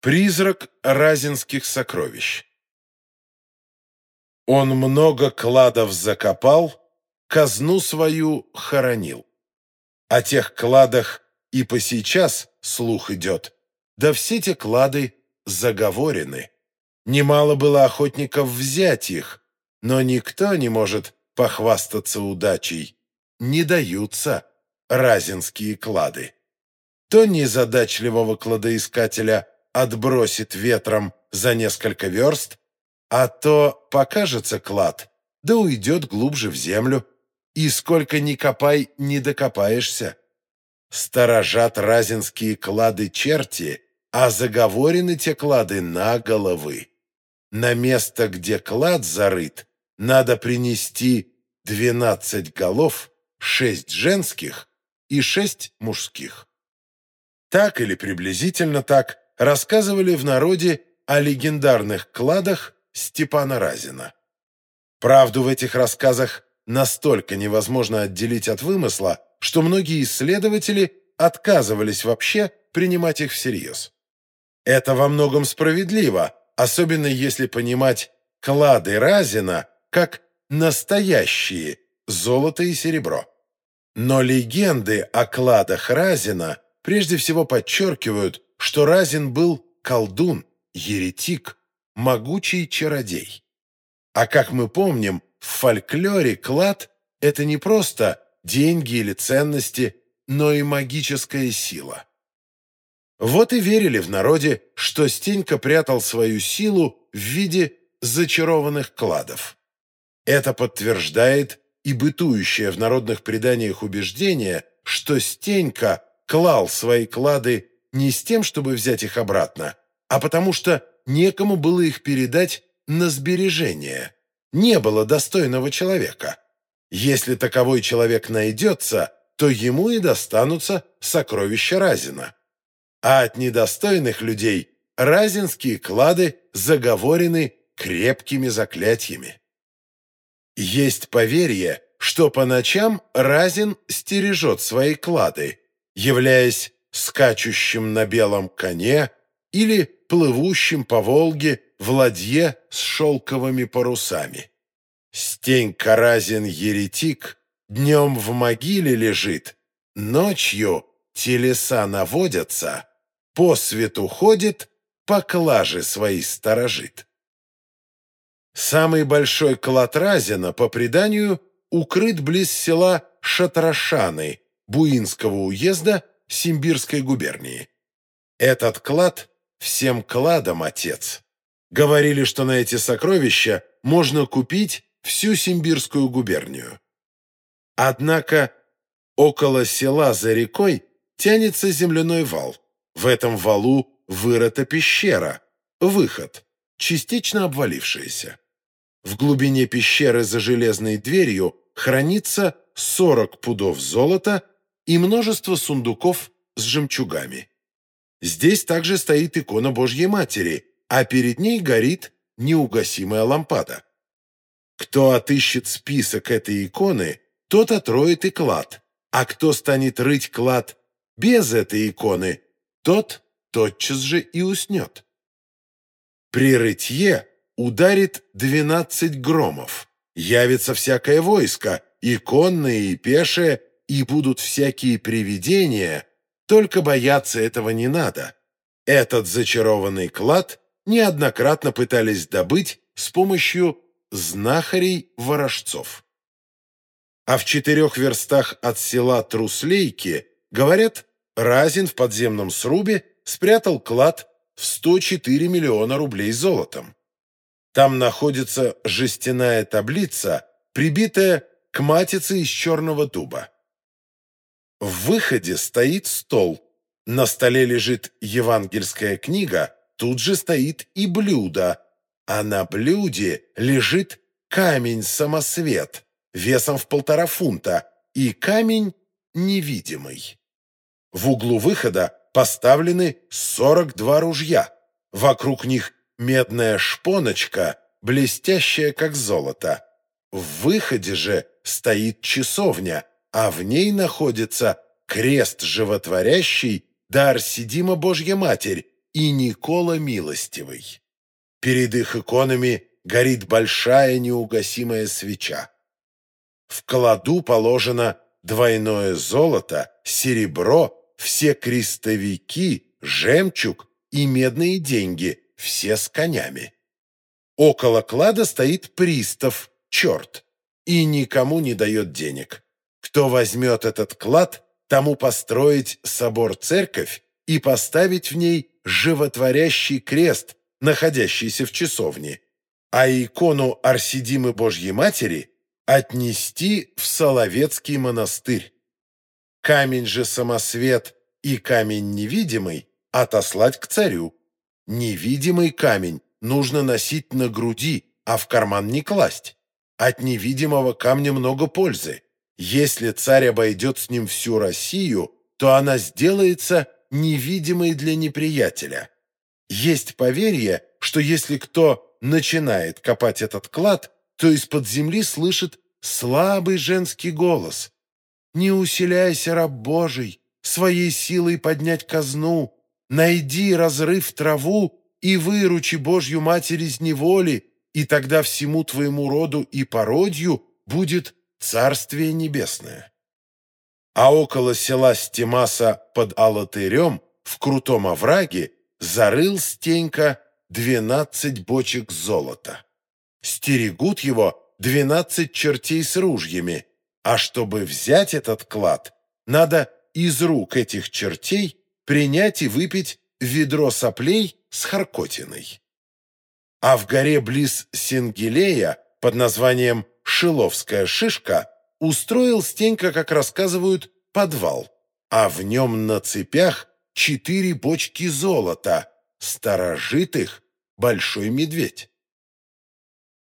Призрак разинских сокровищ. Он много кладов закопал, казну свою хоронил. О тех кладах и по сейчас слух идет, да все те клады заговорены. Немало было охотников взять их, но никто не может похвастаться удачей. Не даются разинские клады. То незадачливого кладоискателя отбросит ветром за несколько верст, а то покажется клад, да уйдет глубже в землю, и сколько ни копай, не докопаешься. Сторожат разинские клады черти, а заговорены те клады на головы. На место, где клад зарыт, надо принести двенадцать голов, шесть женских и шесть мужских. Так или приблизительно так рассказывали в народе о легендарных кладах Степана Разина. Правду в этих рассказах настолько невозможно отделить от вымысла, что многие исследователи отказывались вообще принимать их всерьез. Это во многом справедливо, особенно если понимать клады Разина как настоящие золото и серебро. Но легенды о кладах Разина прежде всего подчеркивают, что Разин был колдун, еретик, могучий чародей. А как мы помним, в фольклоре клад – это не просто деньги или ценности, но и магическая сила. Вот и верили в народе, что Стенька прятал свою силу в виде зачарованных кладов. Это подтверждает и бытующее в народных преданиях убеждение, что Стенька клал свои клады не с тем, чтобы взять их обратно, а потому что некому было их передать на сбережение. Не было достойного человека. Если таковой человек найдется, то ему и достанутся сокровища Разина. А от недостойных людей разинские клады заговорены крепкими заклятиями. Есть поверье, что по ночам Разин стережет свои клады, являясь скачущим на белом коне или плывущим по Волге в ладье с шелковыми парусами. Стень Каразин еретик днем в могиле лежит, ночью телеса наводятся, по свету ходит, поклажи свои сторожит. Самый большой клад Разина, по преданию, укрыт близ села Шатрашаны Буинского уезда Симбирской губернии. Этот клад всем кладом отец. Говорили, что на эти сокровища можно купить всю Симбирскую губернию. Однако около села за рекой тянется земляной вал. В этом валу вырыта пещера, выход, частично обвалившаяся. В глубине пещеры за железной дверью хранится 40 пудов золота и множество сундуков с жемчугами. Здесь также стоит икона Божьей Матери, а перед ней горит неугасимая лампада. Кто отыщет список этой иконы, тот отроет и клад, а кто станет рыть клад без этой иконы, тот тотчас же и уснет. При рытье ударит двенадцать громов, явится всякое войско, и конное, и пешее, и будут всякие привидения, только бояться этого не надо. Этот зачарованный клад неоднократно пытались добыть с помощью знахарей-ворожцов. А в четырех верстах от села Труслейки, говорят, Разин в подземном срубе спрятал клад в 104 миллиона рублей золотом. Там находится жестяная таблица, прибитая к матице из черного дуба. В выходе стоит стол. На столе лежит евангельская книга, тут же стоит и блюдо, а на блюде лежит камень-самосвет весом в полтора фунта и камень невидимый. В углу выхода поставлены 42 ружья. Вокруг них медная шпоночка, блестящая как золото. В выходе же стоит часовня, а в ней находится крест животворящий да Арсидима Божья Матерь и Никола Милостивый. Перед их иконами горит большая неугасимая свеча. В кладу положено двойное золото, серебро, все крестовики, жемчуг и медные деньги, все с конями. Около клада стоит пристав, черт, и никому не дает денег. Кто возьмет этот клад, тому построить собор-церковь и поставить в ней животворящий крест, находящийся в часовне, а икону Арсидимы Божьей Матери отнести в Соловецкий монастырь. Камень же самосвет и камень невидимый отослать к царю. Невидимый камень нужно носить на груди, а в карман не класть. От невидимого камня много пользы. Если царь обойдет с ним всю Россию, то она сделается невидимой для неприятеля. Есть поверье, что если кто начинает копать этот клад, то из-под земли слышит слабый женский голос. «Не усиляйся, раб Божий, своей силой поднять казну, найди разрыв траву и выручи Божью Матерь из неволи, и тогда всему твоему роду и породью будет Царствие Небесное». А около села Стемаса под Алатырем, в крутом овраге, зарыл Стенька двенадцать бочек золота. Стерегут его двенадцать чертей с ружьями, а чтобы взять этот клад, надо из рук этих чертей принять и выпить ведро соплей с харкотиной. А в горе близ Сингелея под названием Шиловская шишка устроил Стенька, как рассказывают, подвал, а в нем на цепях четыре бочки золота, сторожит их большой медведь.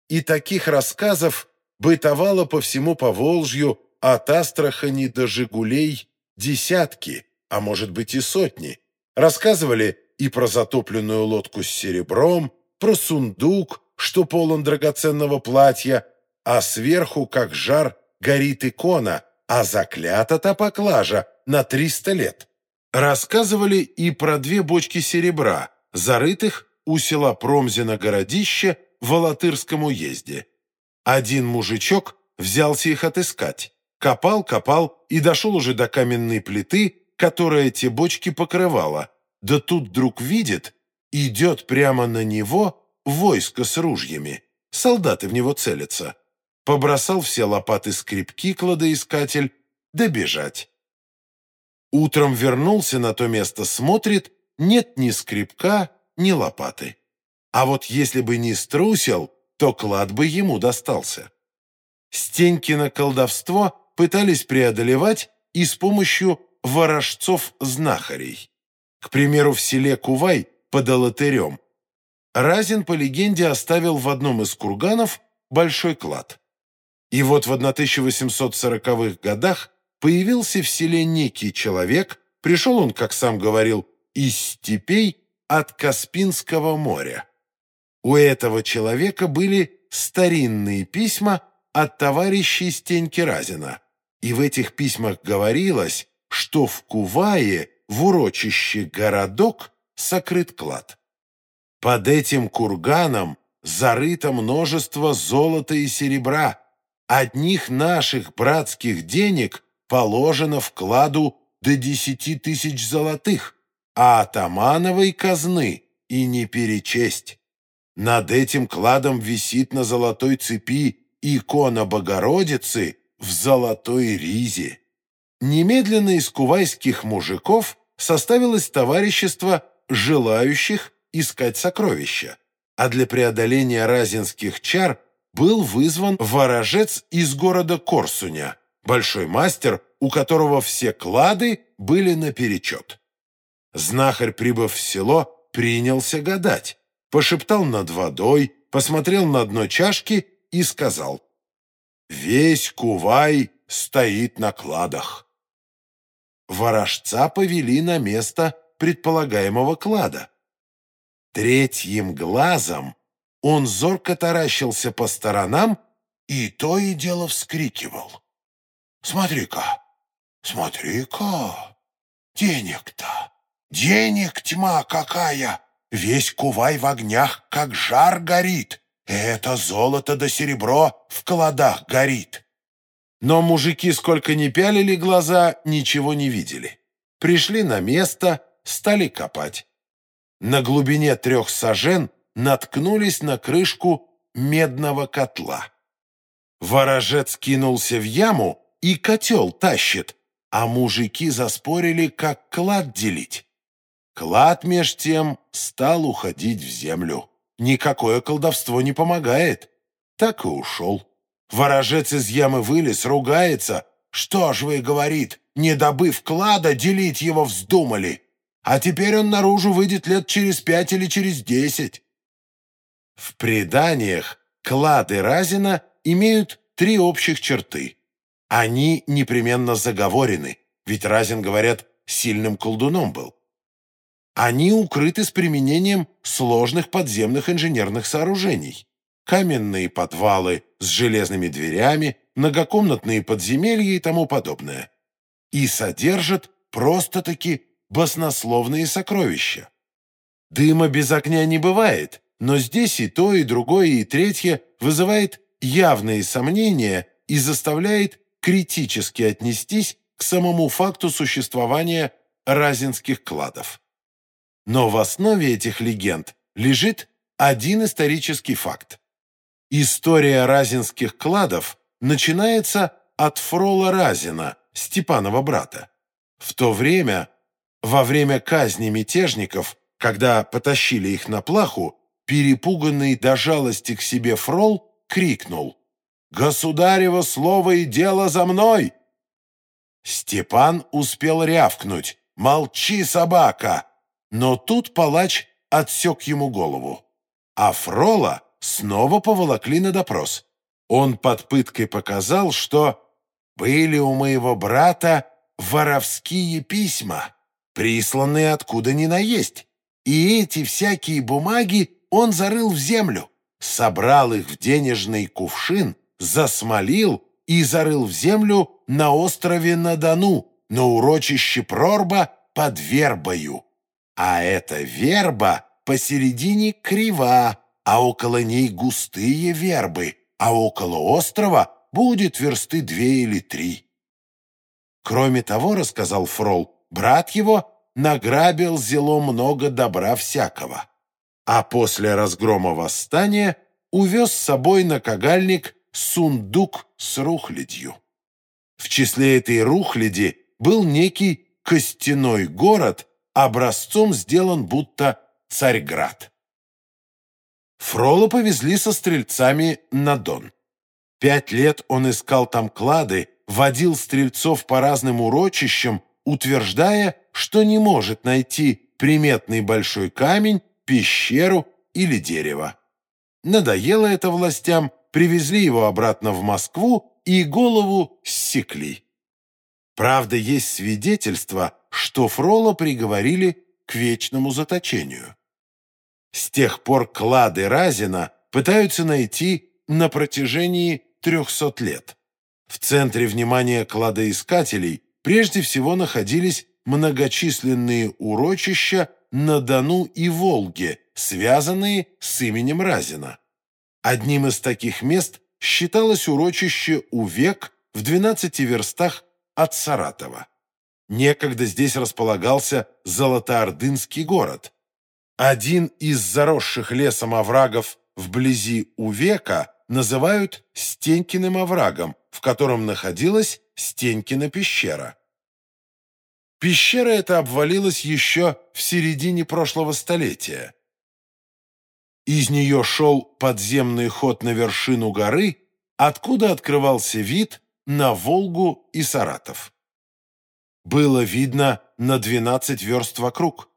И таких рассказов бытовало по всему Поволжью от Астрахани до Жигулей десятки, а может быть и сотни. Рассказывали и про затопленную лодку с серебром, про сундук, что полон драгоценного платья, а сверху, как жар, горит икона, а заклята та поклажа на триста лет. Рассказывали и про две бочки серебра, зарытых у села Промзина городище в Алатырском уезде. Один мужичок взялся их отыскать. Копал, копал и дошел уже до каменной плиты, которая те бочки покрывала. Да тут вдруг видит, идет прямо на него войско с ружьями. Солдаты в него целятся. Побросал все лопаты скрипки кладоискатель, да. Утром вернулся на то место, смотрит, нет ни скрипка, ни лопаты. А вот если бы не струсил, то клад бы ему достался. Стенькино колдовство пытались преодолевать и с помощью ворожцов-знахарей. К примеру, в селе Кувай под Алатырем Разин, по легенде, оставил в одном из курганов большой клад. И вот в 1840-х годах появился в селе некий человек, пришел он, как сам говорил, из степей от Каспинского моря. У этого человека были старинные письма от товарищей Стеньки Разина, и в этих письмах говорилось, что в Кувае, в урочище городок, сокрыт клад. Под этим курганом зарыто множество золота и серебра. Одних наших братских денег положено в кладу до десяти тысяч золотых, а атамановой казны и не перечесть. Над этим кладом висит на золотой цепи икона Богородицы в золотой ризе. Немедленно из кувайских мужиков составилось товарищество желающих искать сокровища, а для преодоления разинских чар был вызван ворожец из города Корсуня, большой мастер, у которого все клады были наперечет. Знахарь, прибыв в село, принялся гадать, пошептал над водой, посмотрел на дно чашки и сказал «Весь Кувай стоит на кладах». Ворожца повели на место предполагаемого клада. Третьим глазом он зорко таращился по сторонам и то и дело вскрикивал. «Смотри-ка, смотри-ка, денег-то, Денег тьма какая! Весь кувай в огнях, как жар горит. Это золото да серебро в кладах горит. Но мужики, сколько ни пялили глаза, ничего не видели. Пришли на место, стали копать. На глубине трех сажен наткнулись на крышку медного котла. Ворожец кинулся в яму и котел тащит, а мужики заспорили, как клад делить. Клад, меж тем, стал уходить в землю. Никакое колдовство не помогает. Так и ушел. Ворожец из ямы вылез, ругается. «Что ж вы, — говорит, — не добыв клада, делить его вздумали? А теперь он наружу выйдет лет через пять или через десять». В преданиях клады Разина имеют три общих черты. Они непременно заговорены, ведь Разин, говорят, сильным колдуном был. Они укрыты с применением сложных подземных инженерных сооружений. Каменные подвалы с железными дверями, многокомнатные подземелья и тому подобное. И содержат просто-таки баснословные сокровища. Дыма без огня не бывает, но здесь и то, и другое, и третье вызывает явные сомнения и заставляет критически отнестись к самому факту существования разинских кладов. Но в основе этих легенд лежит один исторический факт. История разинских кладов начинается от Фрола Разина, Степанова брата. В то время, во время казни мятежников, когда потащили их на плаху, перепуганный до жалости к себе Фрол крикнул «Государево слово и дело за мной!» Степан успел рявкнуть «Молчи, собака!» Но тут палач отсек ему голову. А Фрола снова поволокли на допрос. Он под пыткой показал, что были у моего брата воровские письма, присланные откуда ни наесть. И эти всякие бумаги он зарыл в землю, собрал их в денежный кувшин, засмолил и зарыл в землю на острове на-Дону, на урочище Прорба под Вербою. А эта верба посередине крива, а около ней густые вербы, а около острова будет версты две или три. Кроме того, рассказал Фрол, брат его награбил зело много добра всякого, а после разгрома восстания увез с собой на кагальник сундук с рухлядью. В числе этой рухляди был некий костяной город, образцом сделан будто Царьград. Фрола повезли со стрельцами на Дон. Пять лет он искал там клады, водил стрельцов по разным урочищам, утверждая, что не может найти приметный большой камень, пещеру или дерево. Надоело это властям, привезли его обратно в Москву и голову ссекли. Правда, есть свидетельство, что Фрола приговорили к вечному заточению. С тех пор клады Разина пытаются найти на протяжении 300 лет. В центре внимания кладоискателей прежде всего находились многочисленные урочища на Дону и Волге, связанные с именем Разина. Одним из таких мест считалось урочище Увек в 12 верстах от Саратова. Некогда здесь располагался Золотоордынский город. Один из заросших лесом оврагов вблизи Увека называют Стенькиным оврагом, в котором находилась Стенькина пещера. Пещера эта обвалилась еще в середине прошлого столетия. Из нее шел подземный ход на вершину горы, откуда открывался вид на Волгу и Саратов. Было видно на 12 верст вокруг.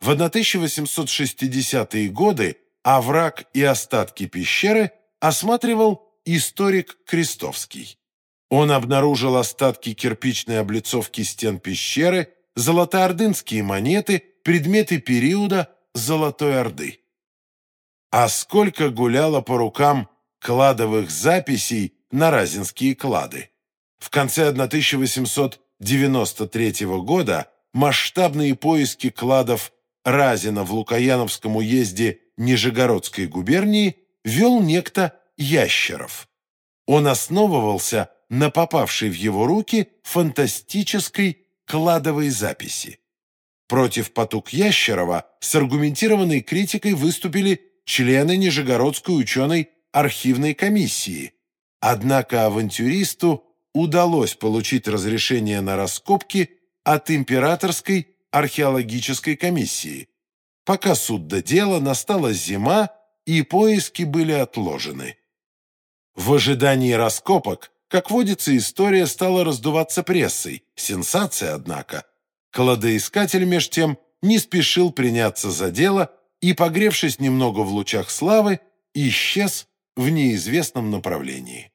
В 1860-е годы овраг и остатки пещеры осматривал историк Крестовский. Он обнаружил остатки кирпичной облицовки стен пещеры, золотоордынские монеты, предметы периода Золотой Орды. А сколько гуляло по рукам кладовых записей на разинские клады. В конце 1893 года масштабные поиски кладов Разина в Лукаяновском уезде Нижегородской губернии вел некто Ящеров. Он основывался на попавшей в его руки фантастической кладовой записи. Против потуг Ящерова с аргументированной критикой выступили члены Нижегородской ученой архивной комиссии. Однако авантюристу удалось получить разрешение на раскопки от Императорской археологической комиссии. Пока суд до дела, настала зима, и поиски были отложены. В ожидании раскопок, как водится, история стала раздуваться прессой. Сенсация, однако. Кладоискатель, меж тем, не спешил приняться за дело и, погревшись немного в лучах славы, исчез в неизвестном направлении.